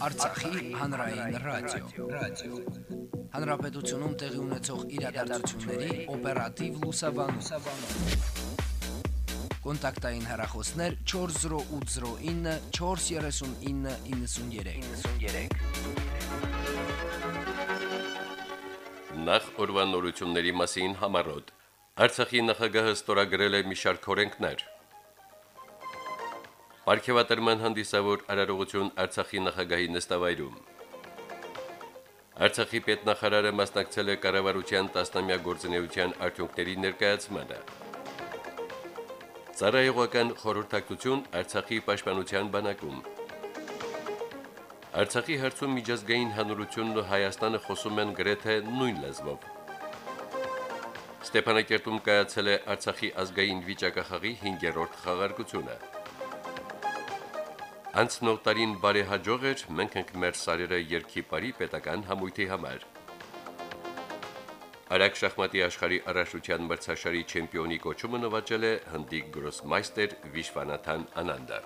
Արցախի հանրային ռադիո, ռադիո։ Հանրապետությունում տեղի ունեցող իրադարձությունների օպերատիվ լուսաբանում։ Կոնտակտային հեռախոսներ 40809 43993։ 93։ Նախ օրվանորությունների մասին համարոտ։ Արցախի նախագահը ստորագրել է մի շարք օրենքներ։ Պարքեվատրման հանդիսավոր արարողություն Արցախի նախագահի նստավայրում։ Արցախի պետնախարարը մասնակցել է կառավարության տասնամյա գործունեության արդյունքների ներկայացմանը։ Ծառայողական խորհրդակցություն Արցախի պաշտպանության բանակում։ Արցախի հարցում միջազգային հանրությունն ու Հայաստանը խոսում են գրեթե նույն լեզվով։ Ստեփանակերտում կայացել է Արցախի ազգային վիճակախաղի 5-րդ խաղարկությունը։ Անցնող տարին բարեհաջող էր, մենք ենք մեր սարերը երկի բարի պետական համույթի համար։ Արագ շախմատի աշխարհի առաջության մրցաշարի չեմպիոնի կոչումը նվաճել է հնդիկ գրոսմայստեր Վիշվանաթան Անանդը։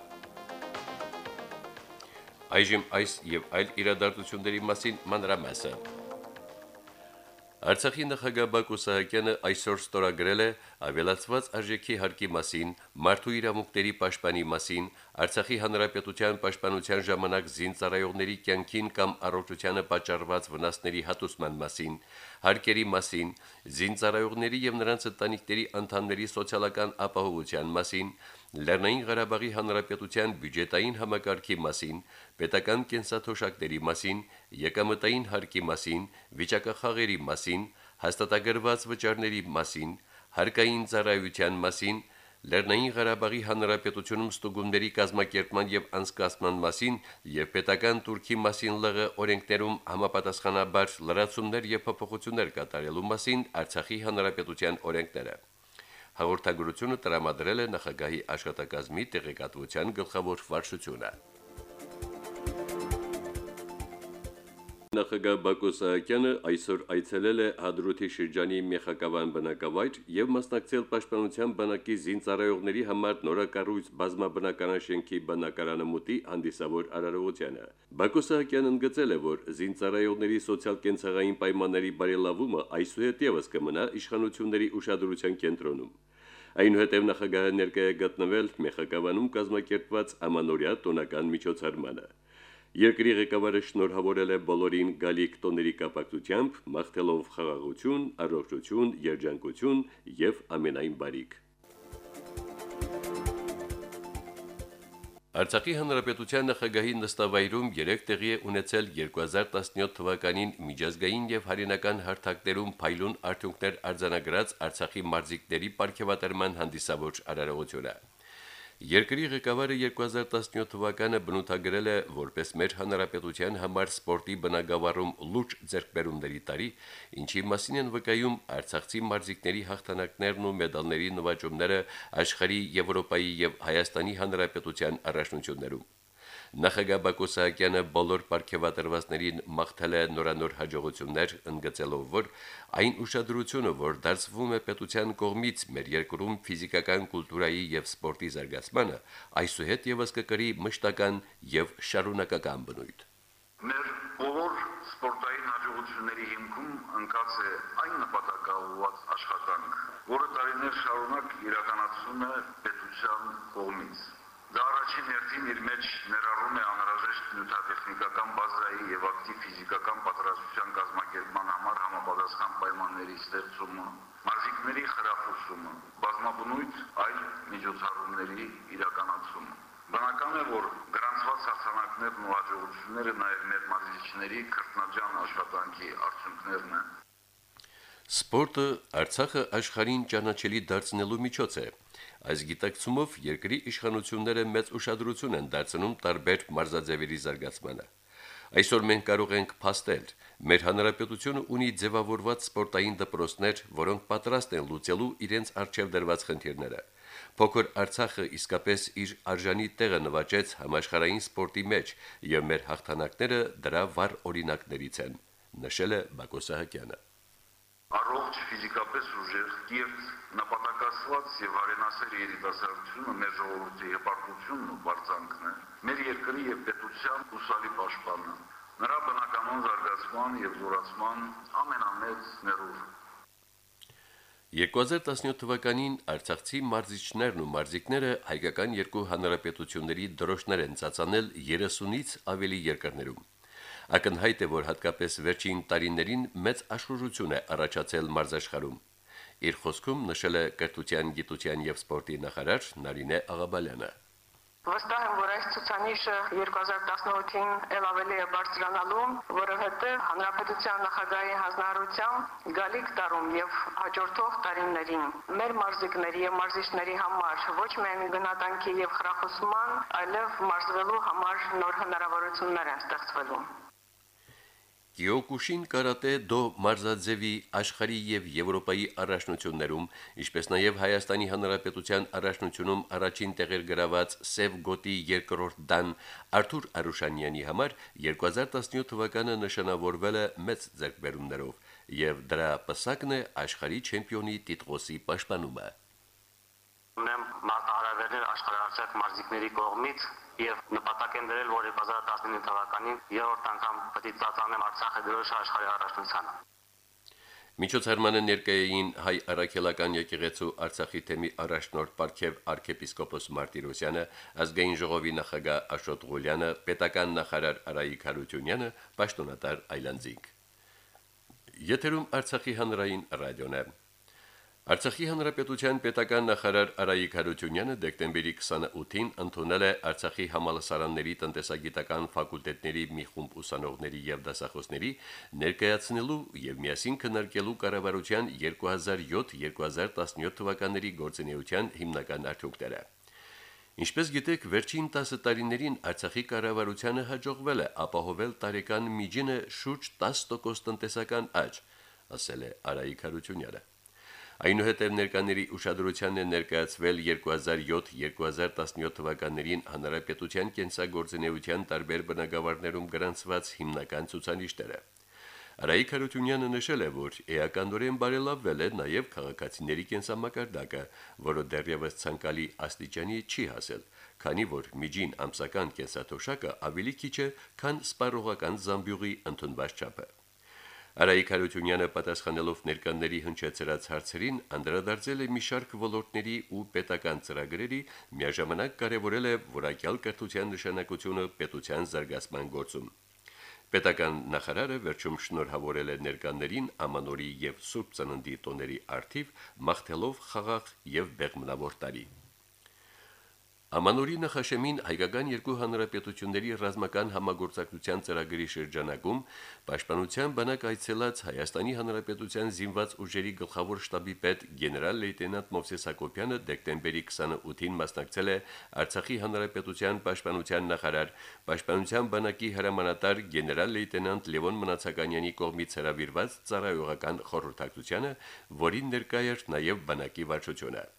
Այժմ այս եւ այլ իրադարձությունների մասին մանրամասը։ Արցախի նախագահ Բակո Սահակյանը այսօր ստորագրել է ավելացված արժեքի հարկի մասին, մարդու իրավունքների պաշտպանի մասին, Արցախի հանրապետության պաշտպանության ժամանակ զինծառայողների կյանքին կամ առողջությանը պատճառված վնասների հատուցման մասին, հարկերի մասին, զինծառայողների եւ նրանց ընտանիքների անդամների սոցիալական ապահովության մասին, Լեռնային Ղարաբաղի Հանրապետության բյուջետային համակարգի մասին, պետական կենսաթոշակների մասին, եկամտային հարկի մասին, վիճակախաղերի մասին, հաստատագրված վճարների մասին, հարկային ծառայության մասին, Լեռնային Ղարաբաղի Հանրապետությունում ստուգումների կազմակերպման եւ անցկացման մասին եւ պետական турքի մասին լղը օրենքներում համապատասխանաբար լրացումներ եւ փոփոխություններ կատարելու մասին Արցախի Հանրապետության օրենքները հաղորդագրությունը տրամադրել է նախագահի աշխատակազմի տեղեկատվության գլխավոր վարչությունը Նախագահ Բակո Սահակյանը այսօր այցելել է Հադրութի շրջանի Մեխակավան բնակավայր եւ մասնակցել Պաշտպանության բանակի զինծառայողների համար նորակառույց բազմաբնական շենքի բնակարանը մուտի հանդիսավոր արարողությանը։ Բակո Սահակյանն ընդգծել է, որ զինծառայողների սոցիալ-կենցաղային պայմանների բարելավումը այսուհետ եւս կմնա իշխանությունների ուշադրության կենտրոնում։ Այնուհետև նախագահը ներկայ է գտնվել Մեխակավանում կազմակերպված ամանորյա տոնական միջոցառմանը։ Երկրի ղեկավարը շնորհավորել է բոլորին գալիք տոների կապակցությամբ, մաղթելով խաղաղություն, առողջություն, երջանկություն եւ ամենայն բարիք։ Արցախի հանրապետության նախագահի նստավայրում 3 տեղի է ունեցել 2017 թվականին միջազգային եւ հայրենական հարթակներում փայլուն արդյունքներ արձանագրած Արցախի մարզիկների ապարքեվատրման հանդիսավոր արարողությունը։ Երկրի ղեկավարը 2017 թվականը բնութագրել է որպես մեր հանրապետության համար սպորտի բնագավառում լուրջ ձեռքբերումների տարի, ինչի մասին են վկայում Արցախցի մարզիկների հաղթանակներն ու մեդալների նվաճումները աշխարհի, Եվրոպայի եւ Հայաստանի հանրապետության առաջնություններում։ Նախագահ Բակո Սահակյանը բոլոր ապարքեվատրվածներին մաղթել է նորանոր հաջողություններ, ընդգծելով, որ այն ուշադրությունը, որ դարձվում է պետության կողմից մեր երկրում ֆիզիկական կուլտուրայի եւ սպորտի զարգացմանը, այսուհետ եւս կկրի մշտական եւ շարունակական բնույթ։ Մեր բոլոր սպորտային հաջողությունների հիմքում ընկած է այն նպատակաուված աշխատանք, որը տարիներ շարունակ իրականացվում է պետության կողմից Դա առաջին հերթին իր մեջ նյութատեխնիկական բազայի եւ ակտիվ ֆիզիկական պատրաստության կազմակերպման համար համապատասխան պայմանների ստեղծումը, մարզիկների խրախուսումը, բազմաբնույթ այլ միջոցառումների իրականացումը։ Բնական է, որ գրանցված հաղթանակներն ու հաջողությունները նաև մեր մարզիչների քրտնաջան աշխատանքի արդյունքներն են։ Սպորտը Արցախը աշխարհին ճանաչելի դարձնելու միջոց է։ Այս գիտակցումով երկրի իշխանությունները մեծ ուշադրություն են դարձնում տարբեր մարզաձևերի զարգացմանը։ Այսօր մենք կարող ենք փաստել, մեր հանրապետությունը ունի ձևավորված սպորտային դպրոցներ, որոնք պատրաստ են լուծելու իրենց արժև դրված խնդիրները։ Փոքր Արցախը իսկապես իր արժանի տեղը նվաճեց համաշխարհային սպորտի մեջ, եւ մեր հաղթանակները դրա վառ օրինակներից են, նշել է Բակո Սահակյանը։ Առողջ ֆիզիկապես ուժեղ, կիրթ, նպատակասված եւ արենասեր երիտասարդությունը մեր ժողովրդի հպարտությունն ու բարձանքն է, մեր երկրի եւ պետության ուսալի պաշտպանը, նրա բնականոն զարգացման եւ զորացման ամենամեծ ներուժը։ 2017 թվականին Արցախցի մարզիչներն ու մարզիկները հայկական երկու հանրապետությունների դրոշներ են ծածանել 30-ից ավելի երկրներում։ Ակնհայտ է, որ հատկապես վերջին տարիներին մեծ աշխուժություն է առաջացել մարզաշխարհում։ Իր խոսքում նշել է կրթության, գիտության եւ սպորտի նախարար Նարինե Աղաբալյանը։ Վստահ եմ, որ այս ցուցանիշը 2018-ին ել ավելի է բարձրանալու, որովհետև հանրապետության նախագահի հանձնարարությամբ գալիք տարում եւ հաջորդող տարիներին մեր մարզիկների եւ մարզիչների համար ոչ միայն գնահատանքի եւ խրախուսման, այլև մարզվելու համար նոր հնարավորություններ են ստեղծվելու։ Կիոկուշին կարատե դո մարզաձևի աշխարհի եւ Եվրոպայի առաջնություններում, ինչպես նաեւ Հայաստանի Հանրապետության առաջնությունում առաջին տեղեր գրաված Սև գոտի երկրորդ դան Արթուր Արուշանյանի համար 2017 թվականը նշանավորվել է մեծ ձեռքբերումներով եւ դրա պսակն է աշխարհի չեմպիոնի տիտղոսի պաշտպանումը ունեմ մարտահրավերներ աշխարհարցակ մարզիկների կողմից եւ նպատակ են դրել, որ 2019 թվականին երրորդ անգամ պետք է ծածանեմ Արցախը դրոշը աշխարհի առաջնությանը։ Միջոցառմանը ներկայային հայ առաքելական եկեղեցու Արցախի թեմի առաջնորդ Պարքև arczepiskopos Մարտիրոսյանը, ազգային ժողովի նախագահ Աշոտ Ղուլյանը, պետական նախարար Արայիկ Հարությունյանը, պաշտոնատար Այլանդզինգ։ Եթերում Արցախի հանրային ռադիոն է։ Արցախի հանրապետության պետական նախարար Արայիկ Հարությունյանը դեկտեմբերի 28-ին ընդունել է Արցախի համալսարանների տնտեսագիտական ֆակուլտետների մի խումբ ուսանողների եւ դասախոսների ներկայացնելու եւ միասին քննարկելու կառավարության 2007-2017 թվականների գործունեության հիմնական արդյունքները։ Ինչպես գիտեք, վերջին 10 տարիներին Արցախի կառավարությանը հաջողվել է ապահովել տարեկան միջինը շուրջ 10% տնտեսական աճ, ասել է Արայիկ Հարությունյանը։ Այնուհետև ներկաների ուշադրությանն է ներկայացվել 2007-2017 թվականներին հանրապետության կենսագործունեության տարբեր բնագավառներում գրանցված հիմնական ցուցանիշները։ Արայիկ Հարությունյանը նշել է, որ էականորեն բարելավվել է նաև քաղաքացիների կենսամակարդակը, որը դեռևս ցանկալի աստիճանի չի հասել, քանի որ միջին ամսական կենսաթոշակը ավելի քիչ է, քան սպառողական զամբյուղի ընդունված չափը։ Արայիկ Հարությունյանը պատասխանելով ներկանների հնչեցրած հարցերին անդրադարձել է մի շարք ոլորտների ու պետական ծրագրերի, միաժամանակ կարևորել է որակյալ կրթության նշանակությունը պետության զարգացման գործում։ Պետական նախարարը վերջում շնորհավորել է ներկաներին ամանորի եւ Սուրբ Ծննդի տոների արթիվ, մաղթելով խաղաղ եւ բեղմնավոր տարի։ Ամանորի նախաշեմին հայկական երկու հանրապետությունների ռազմական համագործակցության ծրագրի շրջանակում Պաշտպանության բանակ այցելած Հայաստանի Հանրապետության զինված ուժերի գլխավոր շտաբի պետ գեներալ-լեյտենանտ Մովսես Հակոբյանը դեկտեմբերի 28-ին մասնակցել է Արցախի Հանրապետության Պաշտպանության նախարար Պաշտպանության բանակի հրամանատար գեներալ-լեյտենանտ Լևոն Մնացականյանի կողմից հրավիրված ծառայողական խորհրդակցությանը, որին ներկայ էր նաև բանակի վարչությունը։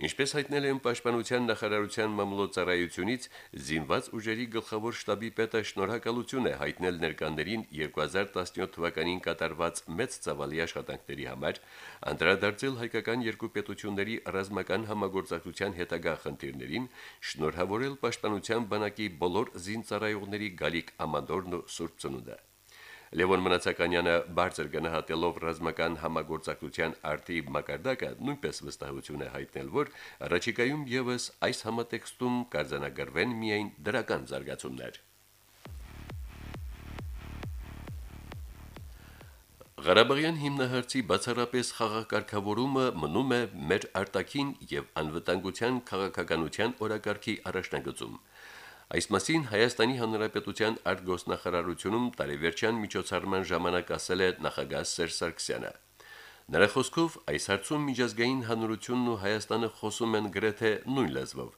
Ինչպես հայտնել են Պաշտպանության նախարարության մամլոյցարայությունից, զինված ուժերի գլխավոր շտաբի պետը շնորհակալություն է հայտնել ներկաներին 2017 թվականին կատարված մեծ ծավալի աշխատանքների համար, անդրադարձել հայկական երկու պետությունների ռազմական համագործակցության հետագա խնդիրներին, շնորհավորել Պաշտպանության բանակի բոլոր զինծառայողների գալիք ամանդորն ու Սուրբ Ծնունդը։ Լևոն Մնացականյանը բարձր գնահատելով ռազմական համագործակցության արտի մակարդակը նույնպես վստահություն է հայտնել, որ առաջիկայում եւս այս համատեքստում կարձանագրվեն միայն դրական զարգացումներ։ Ղարաբաղյան հիմնահարցի բացառապես խաղակարգավորումը մնում է մեր արտաքին եւ անվտանգության քաղաքականության օրակարգի առաջնագծում։ Այս մասին Հայաստանի Հանրապետության արտգոսնախարարությունում տարեվերջյան միջոցառման ժամանակ ասել է նախագահ Սերժ Սարգսյանը։ Նրա խոսքով այս հարցում միջազգային հանրությունն ու Հայաստանը խոսում են գրեթե նույն լեզվով։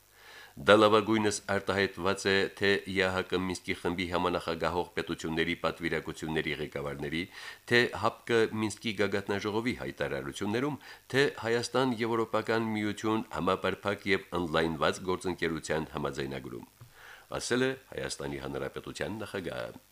Դա լավագույնս արտահայտված է թե ԵԱՀԿ Մինսկի խմբի համանախագահող պետությունների պատվիրակությունների ղեկավարների, թե ՀԱՊԿ Մինսկի գագաթնաժողովի հայտարարություններում, թե Հայաստան-Եվրոպական միություն համապարփակ եւ ընդլայնված գործընկերության համաձայնագրում ասել է Հայաստանի Հանրապետության նախագահը։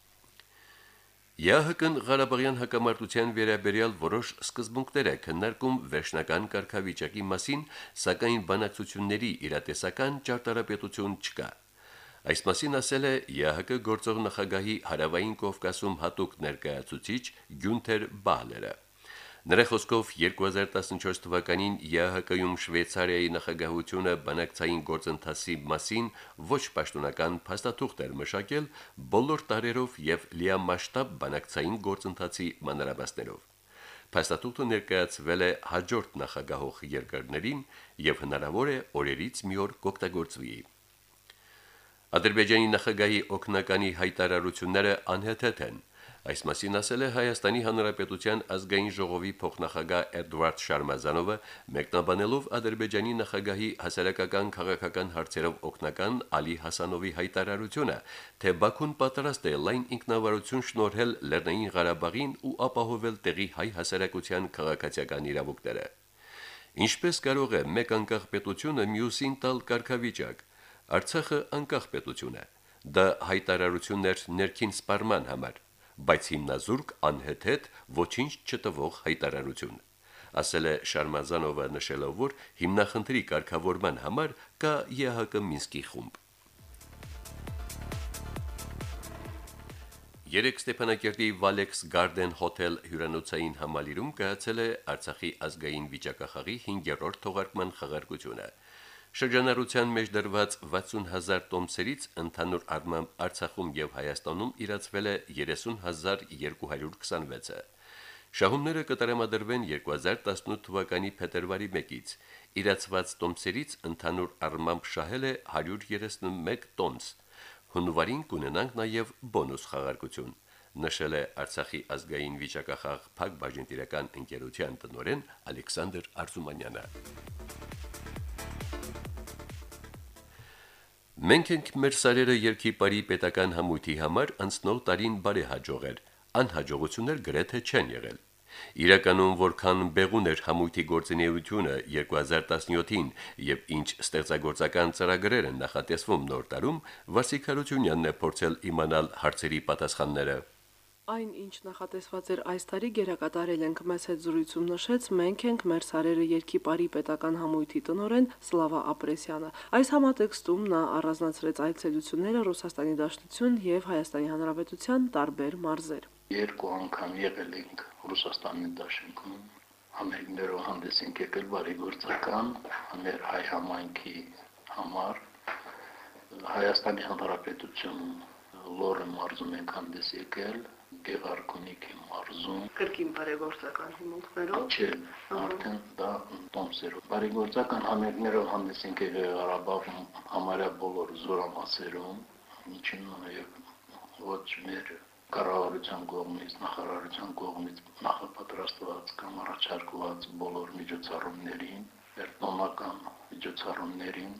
ԵԱՀԿ-ն Ղարաբաղյան հակամարտության վերաբերյալ որոշ սկզբունքներ է քննարկում վերջնական կարգավիճակի մասին, սակայն բանակցությունների իրատեսական ճարտարապետություն չկա։ Այս մասին ասել է ԵԱՀԿ գործող նախագահի հարավային Կովկասում հատուկ ներկայացուցիչ Գյունթեր Բալերը։ Նրա խոսքով 2014 թվականին ԵԱՀԿ-ում Շվեյցարիայի նախագահությունը բանակցային գործընթացի մասին ոչ պաշտոնական փաստաթուղթ էր մշակել բոլոր տարերով եւ լիամասշտաբ բանակցային գործընթացի մանրամասներով։ Փաստաթուղթը ներկայացվել է հաջորդ նախագահող երկրներին եւ հնարավոր է օրերից մի օր կօգտագործվի։ Ադրբեջանի նախագահի օկնականի հայտարարությունները անհեթեթ են։ Այս մասին ասել է Հայաստանի Հանրապետության ազգային ժողովի փոխնախագահ Էդվարդ Շարմազանովը, մեկնաբանելով Ադրբեջանի նախագահի հասարակական քաղաքական հարցերով օկնական Ալի Հասանովի հայտարարությունը, թե Բաքուն պատրաստ է լայն ինքնավարություն շնորհել Լեռնային Ղարաբաղին ու ապահովել տեղի հայ հասարակության քաղաքացիական իրավունքները։ Ինչպես կարող է մեկ անկախ պետությունը մյուսին տալ կարգավիճակ։ Արցախը անկախ պետություն է։ Դա հայտարարություններ ներքին սպառման համար բայց հիմնազուրկ անհեթեթ ոչինչ չտվող հայտարարություն ասել է Շարմազանովը նշելով, որ հիմնախնդրի կարգավորման համար կա ԵՀԿ Մինսկի խումբ։ Երեք Ստեփանակերտի Valex Garden Hotel հյուրանոցային համալիրում կայացել է Արցախի ազգային վիճակախաղի 5-րդ թողարկման խաղարկությունը։ Շրջանառության մեջ դրված 60000 տոմսերից ընդհանուր առմամբ Արցախում եւ Հայաստանում իրացվել է 30226-ը։ Շահումները կտրամադրվեն 2018 թվականի փետրվարի 1-ից։ Իրացված տոմսերից ընդհանուր առմամբ շահել է 131 տոմս։ Հունվարին կունենանք նաև բոնուս խաղարկություն նշել է Արցախի ազգային վիճակախաղ Փակ բաժնետիրական ընկերության տնօրեն Ալեքսանդր Արզումանյանը։ Մենք ենք մեր սարերը երկի բարի պետական համույթի համար անցնող տարին բարեհաջող էր, անհաջողություններ գրեթե չեն եղել։ Իրականում որքան բեղուն էր համույթի գործունեությունը 2017-ին եւ ինչ ստեղծագործական ծրագրեր են նախատեսվում նոր տարում, Վասիկ Խարությունյանն է փորձել իմանալ հարցերի պատասխանները։ Այն, ինչ նախատեսված էր այս տարի գերակատարել ենք մեծ հետ զրույցում նշեց, մենք ենք մեր սարերը երկի բարի պետական համույթի տնորեն Սլավա Ապրեսյանը։ Այս համատեքստում նա առանձնացրեց այցելությունները Ռուսաստանի Դաշնություն եւ Հայաստանի Հանրապետության տարբեր մարզեր։ Երկու անգամ եղել ենք Ռուսաստանի Դաշնքում, համերգներով հանդես ենք եկել բարի գործական, մեր հայ համայնքի համար Հայաստանի Հանրապետություն լորը մարզում ենք հանդես եկել Գեղարքունիքի մարզում կրկին բարեգործական հիմունքներով չէ արդեն դա տոմսերով բարեգործական համերգներով հանդես ենք եկել Ղարաբաղում համարյա բոլոր զորամասերում ինչին նաև ոչ մեր կառավարության կողմից նախարարության կողմից նախապատրաստված կամ առաջարկված բոլոր միջոցառումներին երթոնական միջոցառումներին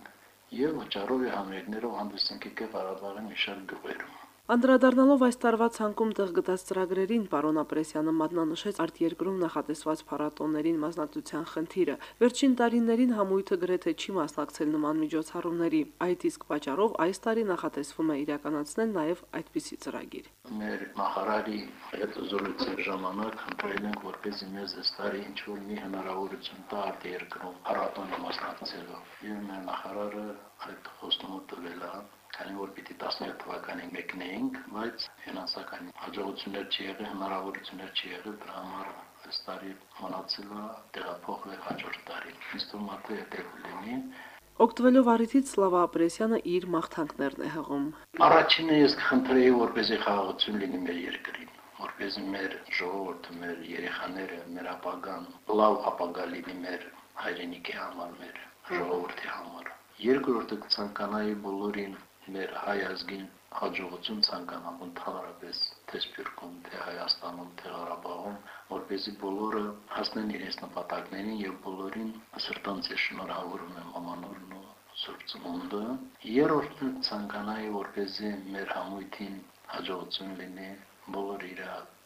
եւ վճարով համերգներով հանդես եկել Ղարաբաղի մի շարք գյուղերում Անդրադառնալով այս տարվա ցանկում տեղ գտած ծրագրերին, պարոն Ապրեսյանը մատնանշեց արտերկրում նախատեսված փառատոներին մասնակցության խնդիրը։ Վերջին տարիներին համույթը գրեթե չի մասնակցել նման միջոցառումների։ Այդ իսկ պատճառով այս տարի նախատեսվում է իրականացնել նաև այդպիսի ծրագիր։ Մեր նախարարի հետ զրույցի ժամանակ ընտրել ենք, որպեսզի մեզ այս տարի ինչ որ մի հնարավորություն տա արտերկրում փառատոնի մասնակցելու։ Եվ մեր նախարարը այդ խոստումը տվել է քանի որ պիտի 17 թվականին մեկնեինք, բայց ֆինանսական հաջողություններ չի եղել, հնարավորություններ չի եղել, դրա համար այս տարի մնացել է տեղափոխվել հաջորդ տարի։ Ինձ թվում է թե դա լինի Օգտվելով առիթից Սլավա Ապրեսյանը իր մաղթանքներն է հղում։ Առաջինը ես կխնդրեի, որպեսզի խաղաղություն լինի մեր երկրին, որպեսզի մեր ժողովուրդը, մեր երեխաները, մեր ապագան լավ ապագա լինի մեր հայրենիքի համար, մեր ժողովրդի համար։ Երկրորդը կցանկանայի բոլորին մեր հայ ազգին հաջողություն ցանկանամ ընդհանրապես թե Սփյուռքում, թե Հայաստանում, թե Ղարաբաղում, որպեսզի բոլորը հասնեն իրենց նպատակներին եւ բոլորին սրտանց շնորհավորում եմ ամանորն ու Սուրբ Ծնունդը։ Երրորդը ցանկանայի, որպեսզի մեր համույթին հաջողություն լինի բոլոր իր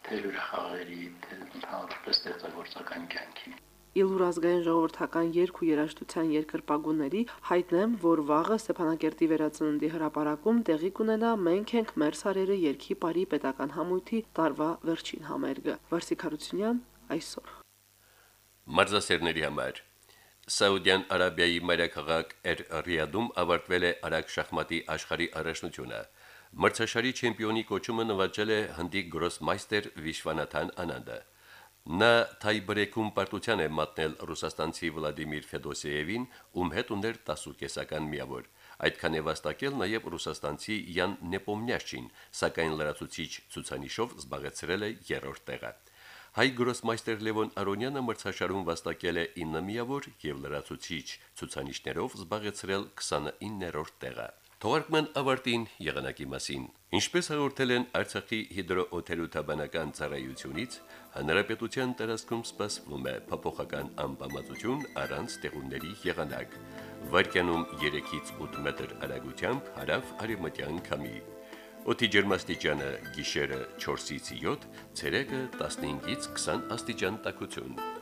թե հյուրախաղերի, թե ընդհանրապես ստեղծագործական կյանքի։ Իլուր ազգային ժողովրդական երգ ու երաժշտության երկրպագուների հայտնեմ, որ վաղը Ստեփանակերտի վերածննդի հրապարակում տեղի կունենա «Մենք ենք մեր սարերը» երգի բարի պետական համույթի տարվա վերջին համերգը։ Վարսիկ Հարությունյան այսօր։ Մարզասերների համար. Սաուդյան Արաբիայի մայրաքաղաք Էր Ռիադում ավարտվել է արագ շախմատի աշխարհի առաջնությունը։ Մրցաշարի չեմպիոնի կոչումը նվաճել է հնդիկ գրոսմայստեր Վիշվանաթան Անանդը։ Նա թայբրեքում պարտության է մատնել ռուսաստանցի Վլադիմիր Ֆեդոսեևին, ում հետ ուներ 10.5-ական միավոր։ Այդքան է վաստակել նաև ռուսաստանցի Յան Նեպոմնյաշին, սակայն լրացուցիչ ցուցանիշով զբաղեցրել է երրորդ տեղը։ Հայ գրոսմայստեր Լևոն Արոնյանը մրցաշարում վաստակել է 9 միավոր եւ լրացուցիչ ցուցանիշներով զբաղեցրել 29-րդ տեղը։ Թողարկման ավարտին եղանակի մասին։ Ինչպես հաղորդել են Արցախի հիդրոօթերոթաբանական ծառայությունից, հանրապետության տարածքում սպասվում է փոփոխական անբավարարություն առանց տեղումների եղանակ։ Վարկյանում 3-ից 8 մետր արագությամբ հարավ արևմտյան քամի։ Օդի ջերմաստիճանը՝ գիշերը 4-ից 7, ցերեկը 15-ից 20 աստիճան տաքություն։